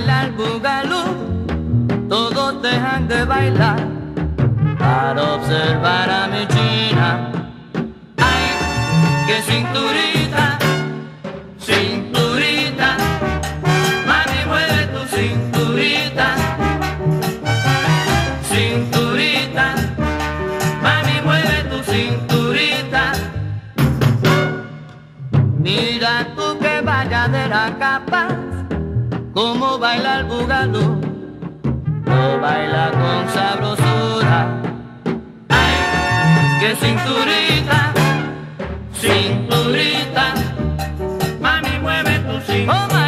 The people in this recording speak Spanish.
bailar bugalú, todos dejan de bailar para observar a mi china. ¡Ay, qué cinturita! Cinturita, mami mueve tu cinturita. Cinturita, mami mueve tu cinturita. Mira tú que vaya de la capa como baila el bugalo, lo baila con sabrosura. ¡Ay, qué cinturita, cinturita! Mami, mueve tu cintura.